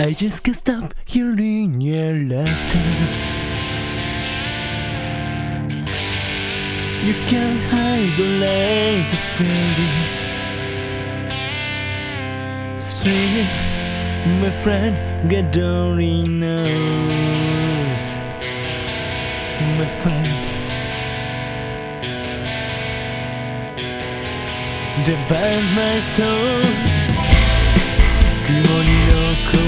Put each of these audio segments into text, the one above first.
I just can't stop hearing your laughter. You can't hide the lies of pretty. Sing my friend, God only knows. My friend. That binds my soul. 雲に残る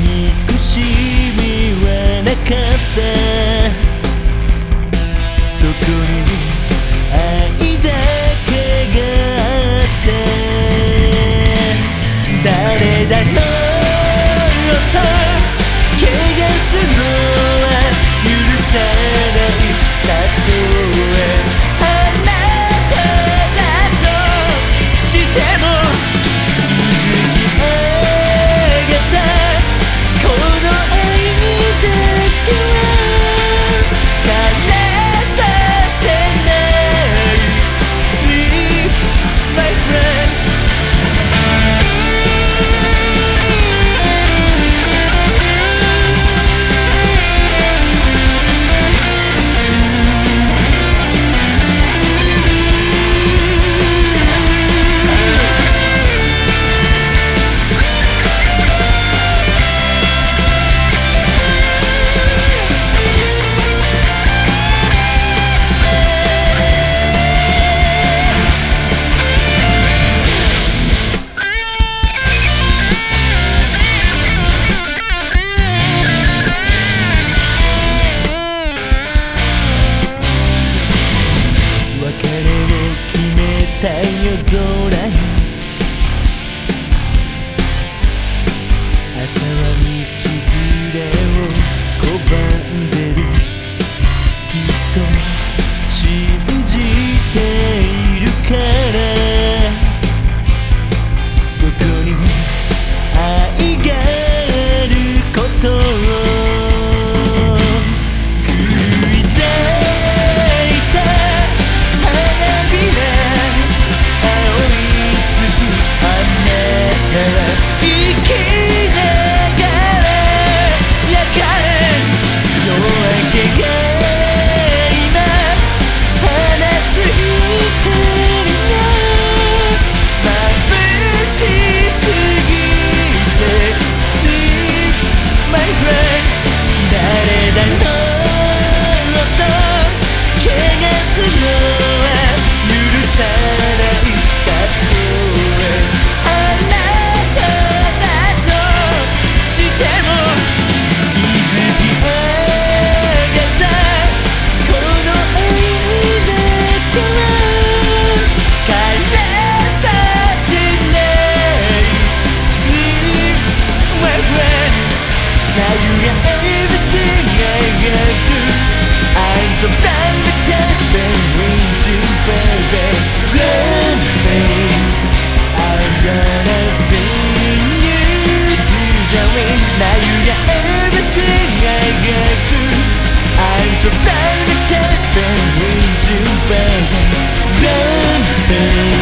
憎しみはなかったそこに愛だけがあって誰だろうと怪我するのは許さない been